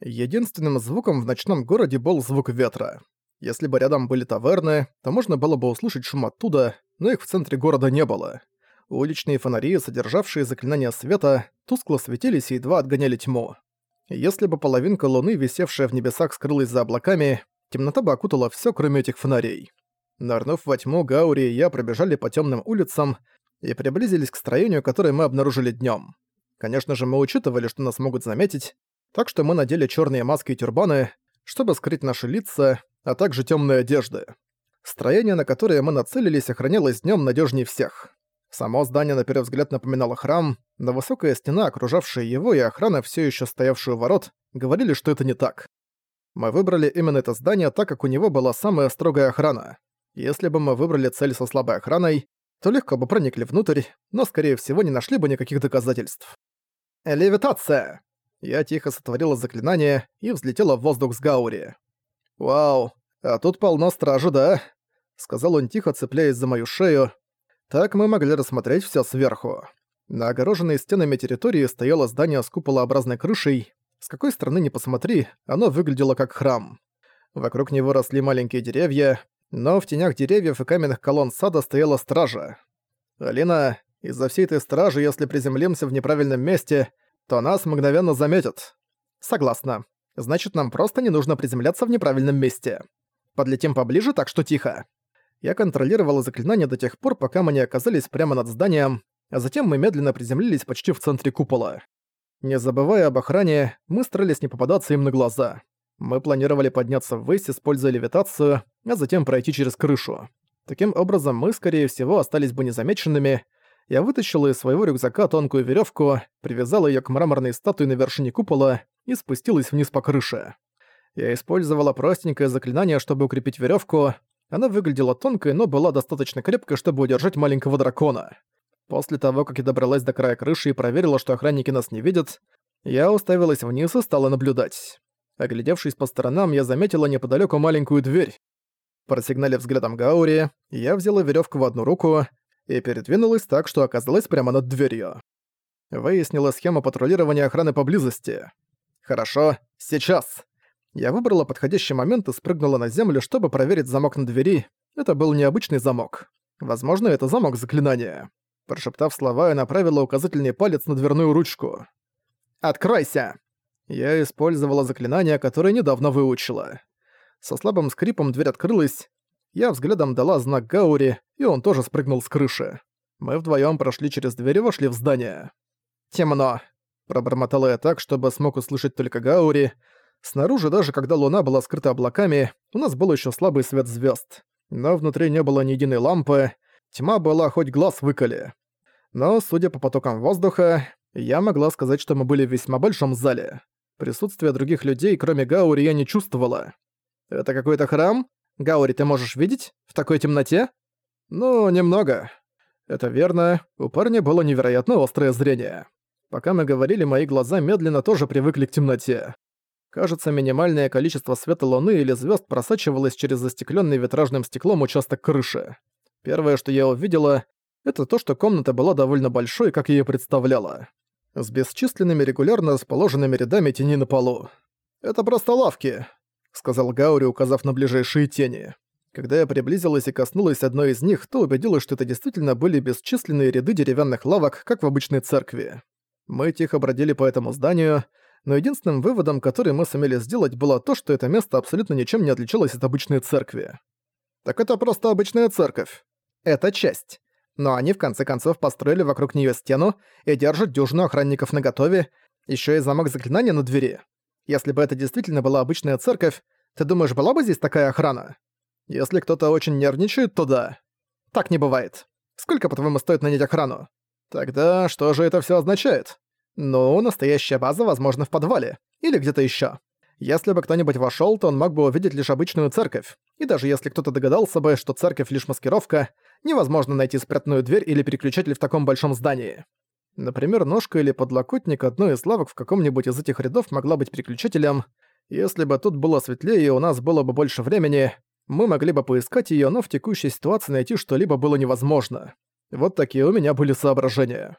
Единственным звуком в ночном городе был звук ветра. Если бы рядом были таверны, то можно было бы услышать шум оттуда, но их в центре города не было. Уличные фонари, содержавшие заклинания света, тускло светились и едва отгоняли тьму. Если бы половинка луны, висевшая в небесах, скрылась за облаками, темнота бы окутала всё, кроме этих фонарей. Нырнув во тьму, Гаури и я пробежали по тёмным улицам и приблизились к строению, которое мы обнаружили днём. Конечно же, мы учитывали, что нас могут заметить, так что мы надели чёрные маски и тюрбаны, чтобы скрыть наши лица, а также тёмные одежды. Строение, на которое мы нацелились, охранялось днём надёжнее всех. Само здание на первый взгляд напоминало храм, но высокая стена, окружавшая его, и охрана, все еще стоявшую у ворот, говорили, что это не так. Мы выбрали именно это здание, так как у него была самая строгая охрана. Если бы мы выбрали цель со слабой охраной, то легко бы проникли внутрь, но, скорее всего, не нашли бы никаких доказательств. «Левитация!» Я тихо сотворила заклинание и взлетела в воздух с Гаури. «Вау, а тут полно стражи, да?» Сказал он тихо, цепляясь за мою шею, так мы могли рассмотреть всё сверху. На огороженной стенами территории стояло здание с куполообразной крышей. С какой стороны ни посмотри, оно выглядело как храм. Вокруг него росли маленькие деревья, но в тенях деревьев и каменных колонн сада стояла стража. «Алина, из-за всей этой стражи, если приземлимся в неправильном месте, то нас мгновенно заметят». «Согласна. Значит, нам просто не нужно приземляться в неправильном месте. Подлетим поближе, так что тихо». Я контролировала заклинание до тех пор, пока мы не оказались прямо над зданием, а затем мы медленно приземлились почти в центре купола. Не забывая об охране, мы старались не попадаться им на глаза. Мы планировали подняться ввысь, используя левитацию, а затем пройти через крышу. Таким образом, мы, скорее всего, остались бы незамеченными. Я вытащила из своего рюкзака тонкую веревку, привязала ее к мраморной статуе на вершине купола и спустилась вниз по крыше. Я использовала простенькое заклинание, чтобы укрепить веревку, она выглядела тонкой, но была достаточно крепкой, чтобы удержать маленького дракона. После того, как я добралась до края крыши и проверила, что охранники нас не видят, я уставилась вниз и стала наблюдать. Оглядевшись по сторонам, я заметила неподалеку маленькую дверь. Просигналив взглядом Гаури, я взяла веревку в одну руку и передвинулась так, что оказалась прямо над дверью. Выяснила схему патрулирования охраны поблизости. «Хорошо, сейчас!» Я выбрала подходящий момент и спрыгнула на землю, чтобы проверить замок на двери. Это был необычный замок. Возможно, это замок заклинания. Прошептав слова, я направила указательный палец на дверную ручку. «Откройся!» Я использовала заклинание, которое недавно выучила. Со слабым скрипом дверь открылась. Я взглядом дала знак Гаури, и он тоже спрыгнул с крыши. Мы вдвоем прошли через дверь и вошли в здание. «Темно», — пробормотала я так, чтобы смог услышать только Гаури, Снаружи, даже когда луна была скрыта облаками, у нас был еще слабый свет звезд, Но внутри не было ни единой лампы, тьма была хоть глаз выколи. Но, судя по потокам воздуха, я могла сказать, что мы были в весьма большом зале. Присутствие других людей, кроме Гаури, я не чувствовала. «Это какой-то храм? Гаури, ты можешь видеть? В такой темноте?» «Ну, немного». Это верно, у парня было невероятно острое зрение. Пока мы говорили, мои глаза медленно тоже привыкли к темноте. Кажется, минимальное количество света луны или звезд просачивалось через застекленный витражным стеклом участок крыши. Первое, что я увидела, это то, что комната была довольно большой, как я и представляла. С бесчисленными регулярно расположенными рядами теней на полу. «Это просто лавки», — сказал Гаури, указав на ближайшие тени. Когда я приблизилась и коснулась одной из них, то убедилась, что это действительно были бесчисленные ряды деревянных лавок, как в обычной церкви. Мы тихо бродили по этому зданию, но единственным выводом, который мы сумели сделать, было то, что это место абсолютно ничем не отличалось от обычной церкви. Так это просто обычная церковь. Это часть. Но они в конце концов построили вокруг нее стену и держат дюжину охранников наготове, еще и замок заклинания на двери. Если бы это действительно была обычная церковь, ты думаешь, была бы здесь такая охрана? Если кто-то очень нервничает, то да. Так не бывает. Сколько, по-твоему, стоит нанять охрану? Тогда что же это все означает? Ну, настоящая база, возможно, в подвале. Или где-то еще. Если бы кто-нибудь вошел, то он мог бы увидеть лишь обычную церковь. И даже если кто-то догадался бы, что церковь лишь маскировка, невозможно найти спрятанную дверь или переключатель в таком большом здании. Например, ножка или подлокотник одной из лавок в каком-нибудь из этих рядов могла быть переключателем. Если бы тут было светлее и у нас было бы больше времени, мы могли бы поискать ее, но в текущей ситуации найти что-либо было невозможно. Вот такие у меня были соображения.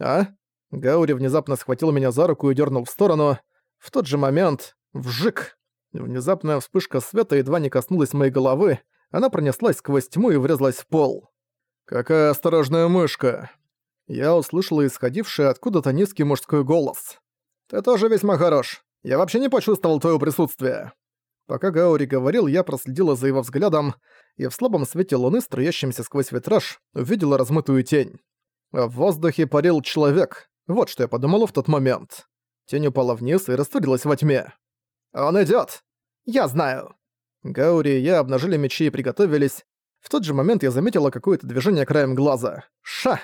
А? Гаури внезапно схватил меня за руку и дернул в сторону. В тот же момент Вжик! Внезапная вспышка света едва не коснулась моей головы, она пронеслась сквозь тьму и врезалась в пол. «Какая осторожная мышка!» Я услышала исходивший откуда-то низкий мужской голос. «Ты тоже весьма хорош. Я вообще не почувствовал твоего присутствия». Пока Гаури говорил, я проследила за его взглядом, и в слабом свете луны, струящемся сквозь витраж, увидела размытую тень. В воздухе парил человек. Вот что я подумала в тот момент. Тень упала вниз и растворилась во тьме. «Он идёт! Я знаю!» Гаури и я обнажили мечи и приготовились. В тот же момент я заметила какое-то движение краем глаза. «Ша!»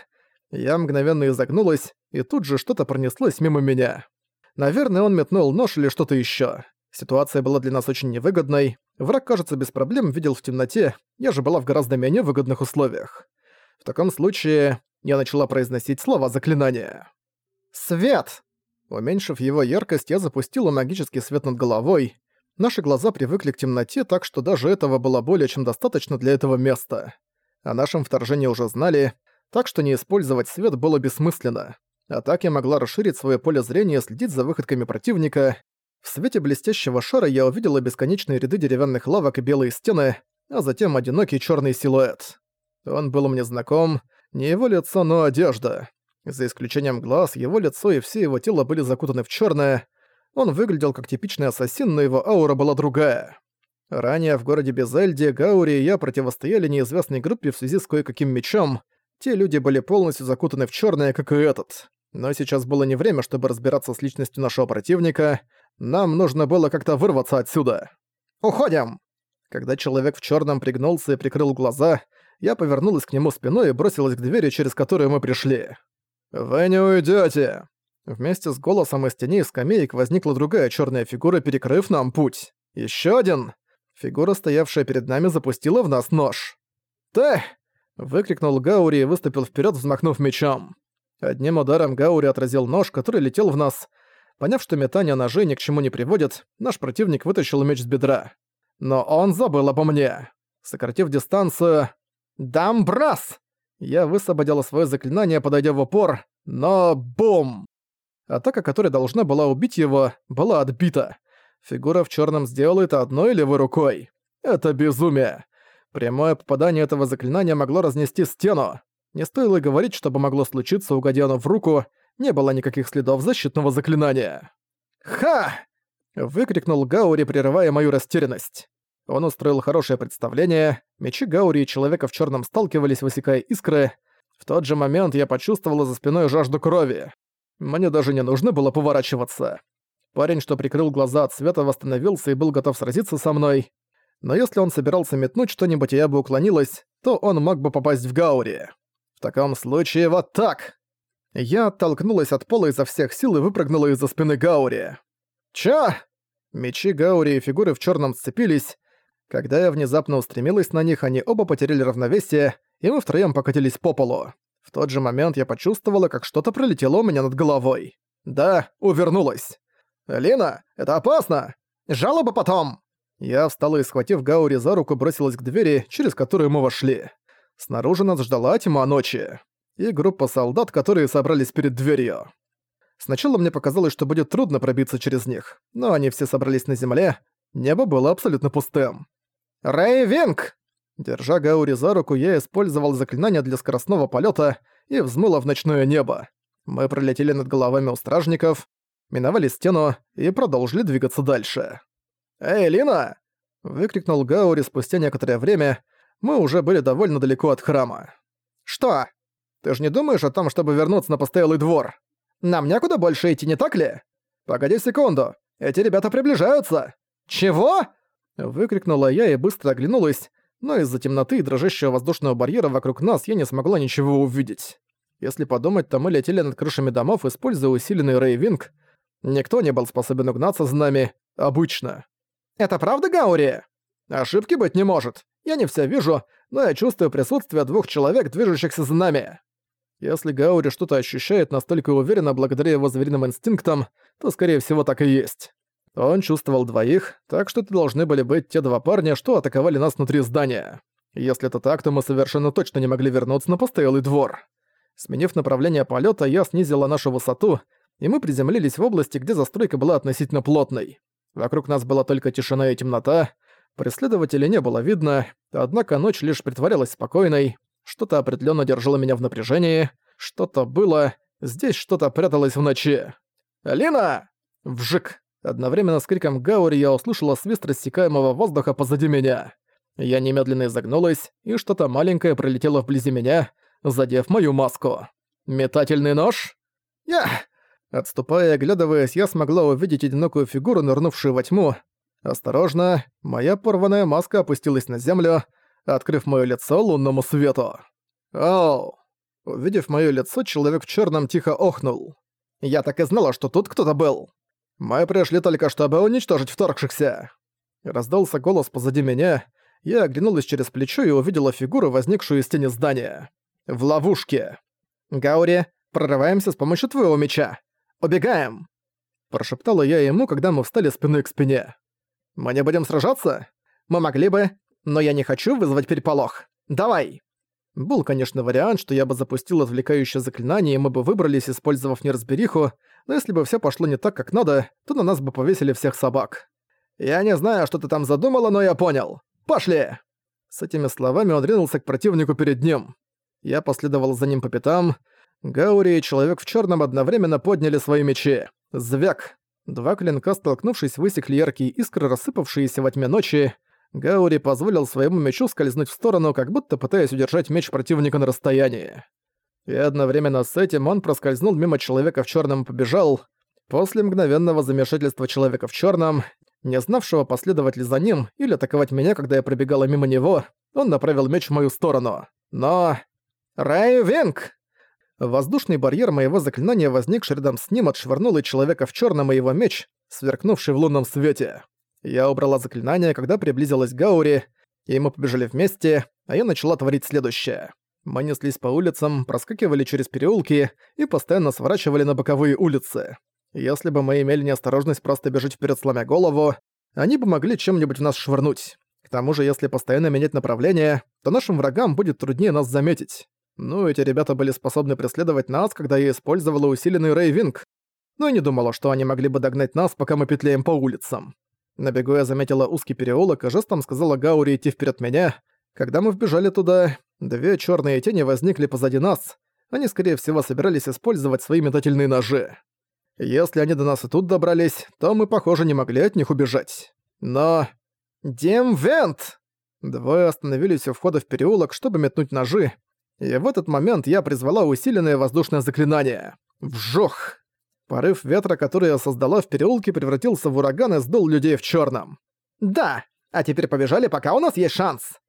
Я мгновенно изогнулась, и тут же что-то пронеслось мимо меня. Наверное, он метнул нож или что-то ещё. Ситуация была для нас очень невыгодной. Враг, кажется, без проблем видел в темноте, я же была в гораздо менее выгодных условиях. В таком случае я начала произносить слова заклинания. «Свет!» Уменьшив его яркость, я запустила магический свет над головой. Наши глаза привыкли к темноте, так что даже этого было более чем достаточно для этого места. О нашем вторжении уже знали, так что не использовать свет было бессмысленно. А так я могла расширить свое поле зрения и следить за выходками противника. В свете блестящего шара я увидела бесконечные ряды деревянных лавок и белые стены, а затем одинокий черный силуэт. Он был мне знаком, не его лицо, но одежда. За исключением глаз, его лицо и все его тело были закутаны в черное. Он выглядел как типичный ассасин, но его аура была другая. Ранее в городе Безельде Гаури и я противостояли неизвестной группе в связи с кое-каким мечом. Те люди были полностью закутаны в черное, как и этот. Но сейчас было не время, чтобы разбираться с личностью нашего противника. Нам нужно было как-то вырваться отсюда. «Уходим!» Когда человек в черном пригнулся и прикрыл глаза, я повернулась к нему спиной и бросилась к двери, через которую мы пришли. «Вы не уйдете! Вместе с голосом из теней скамеек возникла другая черная фигура, перекрыв нам путь. Еще один! Фигура, стоявшая перед нами, запустила в нас нож. «Ты!» — выкрикнул Гаури и выступил вперед, взмахнув мечом. Одним ударом Гаури отразил нож, который летел в нас. Поняв, что метание ножей ни к чему не приводит, наш противник вытащил меч с бедра. Но он забыл обо мне. Сократив дистанцию... «Дамбрас!» Я высвободила свое заклинание, подойдя в упор, но бум! Атака, которая должна была убить его, была отбита. Фигура в черном сделала это одной левой рукой. Это безумие. Прямое попадание этого заклинания могло разнести стену. Не стоило говорить, чтобы могло случиться, угодя оно в руку, не было никаких следов защитного заклинания. «Ха!» — выкрикнул Гаури, прерывая мою растерянность. Он устроил хорошее представление, мечи Гаури и человека в черном сталкивались, высекая искры. В тот же момент я почувствовала за спиной жажду крови. Мне даже не нужно было поворачиваться. Парень, что прикрыл глаза от света, восстановился и был готов сразиться со мной. Но если он собирался метнуть что-нибудь, и я бы уклонилась, то он мог бы попасть в Гаури. В таком случае вот так. Я оттолкнулась от пола изо всех сил и выпрыгнула из-за спины Гаури. «Чё?» Мечи Гаури и фигуры в черном сцепились. Когда я внезапно устремилась на них, они оба потеряли равновесие, и мы втроём покатились по полу. В тот же момент я почувствовала, как что-то пролетело у меня над головой. Да, увернулась. «Лина, это опасно! Жалоба потом!» Я встала и, схватив Гаури за руку, бросилась к двери, через которую мы вошли. Снаружи нас ждала тьма ночи. И группа солдат, которые собрались перед дверью. Сначала мне показалось, что будет трудно пробиться через них, но они все собрались на земле, небо было абсолютно пустым. «Рейвинг!» Держа Гаури за руку, я использовал заклинание для скоростного полета и взмыло в ночное небо. Мы пролетели над головами у стражников, миновали стену и продолжили двигаться дальше. «Эй, Лина!» — выкрикнул Гаури спустя некоторое время, мы уже были довольно далеко от храма. «Что? Ты же не думаешь о том, чтобы вернуться на постоялый двор? Нам некуда больше идти, не так ли? Погоди секунду, эти ребята приближаются!» «Чего?» — выкрикнула я и быстро оглянулась, но из-за темноты и дрожащего воздушного барьера вокруг нас я не смогла ничего увидеть. Если подумать, то мы летели над крышами домов, используя усиленный рейвинг. Никто не был способен угнаться за нами, обычно. «Это правда, Гаури?» «Ошибки быть не может. Я не все вижу, но я чувствую присутствие двух человек, движущихся за нами. Если Гаури что-то ощущает настолько уверенно благодаря его звериным инстинктам, то, скорее всего, так и есть. Он чувствовал двоих, так что это должны были быть те два парня, что атаковали нас внутри здания. Если это так, то мы совершенно точно не могли вернуться на постоялый двор. Сменив направление полета, я снизила нашу высоту, и мы приземлились в области, где застройка была относительно плотной. Вокруг нас была только тишина и темнота, преследователей не было видно, однако ночь лишь притворялась спокойной, что-то определенно держало меня в напряжении, что-то было, здесь что-то пряталось в ночи. «Алина!» Вжик! Одновременно с криком Гаури я услышала свист рассекаемого воздуха позади меня. Я немедленно изогнулась, и что-то маленькое пролетело вблизи меня, задев мою маску. «Метательный нож?» «Я!» Отступая и оглядываясь, я смогла увидеть одинокую фигуру, нырнувшую во тьму. Осторожно, моя порванная маска опустилась на землю, открыв моё лицо лунному свету. «Оу!» Увидев моё лицо, человек в чёрном тихо охнул. «Я так и знала, что тут кто-то был!» «Мы пришли только чтобы уничтожить вторгшихся!» Раздался голос позади меня, я оглянулась через плечо и увидела фигуру, возникшую из тени здания. В ловушке. «Гаури, прорываемся с помощью твоего меча! Убегаем!» Прошептала я ему, когда мы встали спиной к спине. «Мы не будем сражаться? Мы могли бы, но я не хочу вызвать переполох. Давай!» Был, конечно, вариант, что я бы запустил отвлекающее заклинание, и мы бы выбрались, использовав неразбериху, но если бы все пошло не так, как надо, то на нас бы повесили всех собак. «Я не знаю, что ты там задумала, но я понял. Пошли!» С этими словами он ринулся к противнику перед ним. Я последовал за ним по пятам. Гаури и Человек в черном одновременно подняли свои мечи. Звяк! Два клинка, столкнувшись, высекли яркие искры, рассыпавшиеся во тьме ночи. Гаури позволил своему мечу скользнуть в сторону, как будто пытаясь удержать меч противника на расстоянии. И одновременно с этим он проскользнул мимо человека в черном и побежал. После мгновенного замешательства человека в черном не знавшего, последовать ли за ним или атаковать меня, когда я пробегала мимо него, он направил меч в мою сторону. Но... Рэй Винг! Воздушный барьер моего заклинания, возникший рядом с ним, отшвырнул и человека в черном и его меч, сверкнувший в лунном свете. Я убрала заклинание, когда приблизилась Гаури, и мы побежали вместе, а я начала творить следующее. Мы неслись по улицам, проскакивали через переулки и постоянно сворачивали на боковые улицы. Если бы мы имели неосторожность просто бежать вперед сломя голову, они бы могли чем-нибудь в нас швырнуть. К тому же, если постоянно менять направление, то нашим врагам будет труднее нас заметить. Ну, эти ребята были способны преследовать нас, когда я использовала усиленный рейвинг. Но я не думала, что они могли бы догнать нас, пока мы петляем по улицам. На бегу я заметила узкий переулок и жестом сказала Гаури идти вперед меня. Когда мы вбежали туда, две черные тени возникли позади нас. Они, скорее всего, собирались использовать свои метательные ножи. Если они до нас и тут добрались, то мы, похоже, не могли от них убежать. Но... Демвент! Двое остановились у входа в переулок, чтобы метнуть ножи, и в этот момент я призвала усиленное воздушное заклинание. Вжух! Порыв ветра, который я создала в переулке, превратился в ураган и сдул людей в черном. «Да! А теперь побежали, пока у нас есть шанс!»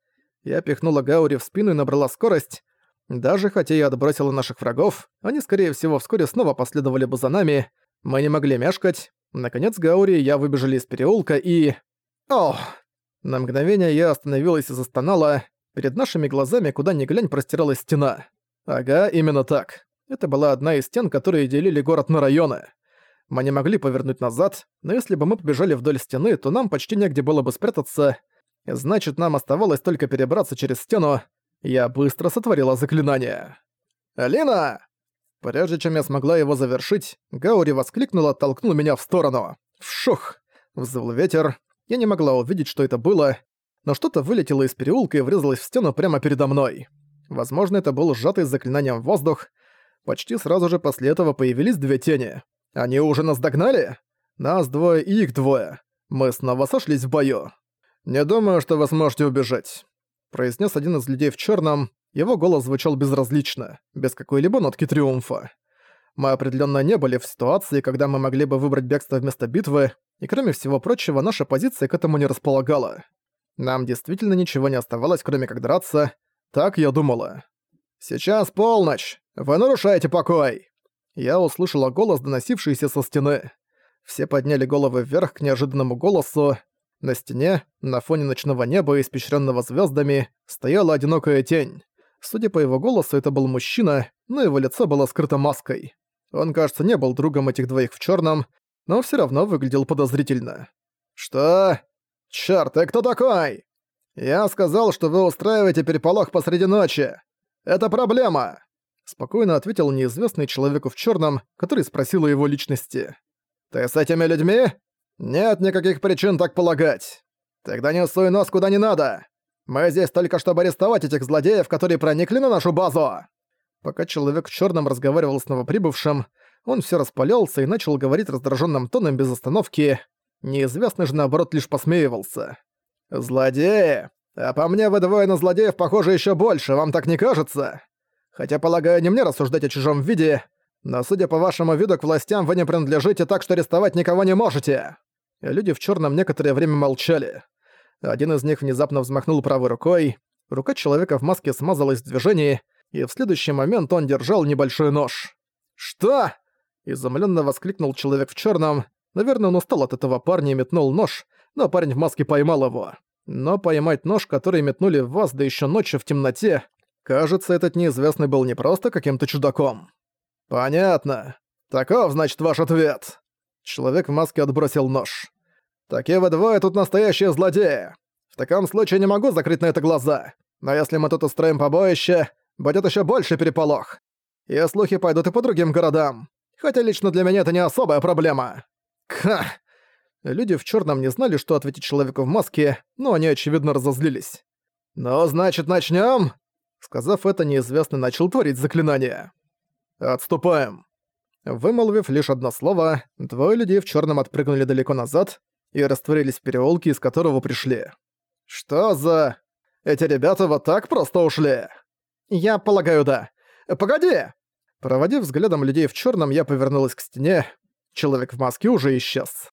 Я пихнула Гаури в спину и набрала скорость. Даже хотя я отбросила наших врагов, они, скорее всего, вскоре снова последовали бы за нами. Мы не могли мешкать. Наконец Гаури и я выбежали из переулка и... Ох! На мгновение я остановилась и застонала. Перед нашими глазами, куда ни глянь, простиралась стена. Ага, именно так. Это была одна из стен, которые делили город на районы. Мы не могли повернуть назад, но если бы мы побежали вдоль стены, то нам почти негде было бы спрятаться. Значит, нам оставалось только перебраться через стену, я быстро сотворила заклинание. «Алина!» Прежде чем я смогла его завершить, Гаури воскликнула, толкнул меня в сторону. Вшух! Взвыл ветер. Я не могла увидеть, что это было, но что-то вылетело из переулка и врезалось в стену прямо передо мной. Возможно, это был сжатый заклинанием воздух. Почти сразу же после этого появились две тени. Они уже нас догнали? Нас двое и их двое. Мы снова сошлись в бою. Не думаю, что вы сможете убежать произнес один из людей в черном. Его голос звучал безразлично, без какой-либо нотки триумфа. Мы определенно не были в ситуации, когда мы могли бы выбрать бегство вместо битвы, и кроме всего прочего, наша позиция к этому не располагала. Нам действительно ничего не оставалось, кроме как драться. Так я думала. «Сейчас полночь! Вы нарушаете покой!» Я услышала голос, доносившийся со стены. Все подняли головы вверх к неожиданному голосу, на стене, на фоне ночного неба, испещренного звездами, стояла одинокая тень. Судя по его голосу, это был мужчина, но его лицо было скрыто маской. Он, кажется, не был другом этих двоих в черном, но все равно выглядел подозрительно. «Что? Чёрт, ты кто такой?» «Я сказал, что вы устраиваете переполох посреди ночи. Это проблема!» Спокойно ответил неизвестный человеку в черном, который спросил о его личности. «Ты с этими людьми?» «Нет никаких причин так полагать. Тогда не суй нос куда не надо. Мы здесь только чтобы арестовать этих злодеев, которые проникли на нашу базу!» Пока человек в черном разговаривал с новоприбывшим, он все распалялся и начал говорить раздраженным тоном без остановки. Неизвестный же, наоборот, лишь посмеивался. «Злодеи! А по мне вы двое на злодеев похожи еще больше, вам так не кажется? Хотя, полагаю, не мне рассуждать о чужом виде, но судя по вашему виду к властям вы не принадлежите так, что арестовать никого не можете!» Люди в черном некоторое время молчали. Один из них внезапно взмахнул правой рукой, рука человека в маске смазалась в движении, и в следующий момент он держал небольшой нож. «Что?» – изумленно воскликнул человек в черном. Наверное, он устал от этого парня и метнул нож, но парень в маске поймал его. Но поймать нож, который метнули в вас, да еще ночью в темноте, кажется, этот неизвестный был не просто каким-то чудаком. «Понятно. Таков, значит, ваш ответ». Человек в маске отбросил нож. «Такие вы двое тут настоящие злодеи. В таком случае не могу закрыть на это глаза. Но если мы тут устроим побоище, будет еще больше переполох. И слухи пойдут и по другим городам. Хотя лично для меня это не особая проблема. Ха! Люди в черном не знали, что ответить человеку в маске, но они, очевидно, разозлились. «Ну, значит, начнем? Сказав это, неизвестный начал творить заклинание. «Отступаем». Вымолвив лишь одно слово, двое людей в черном отпрыгнули далеко назад и растворились в переулке, из которого пришли. «Что за... Эти ребята вот так просто ушли?» «Я полагаю, да. Погоди!» Проводив взглядом людей в черном, я повернулась к стене. Человек в маске уже исчез.